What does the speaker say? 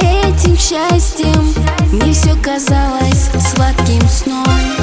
Этим счастьем мне все казалось сладким сном.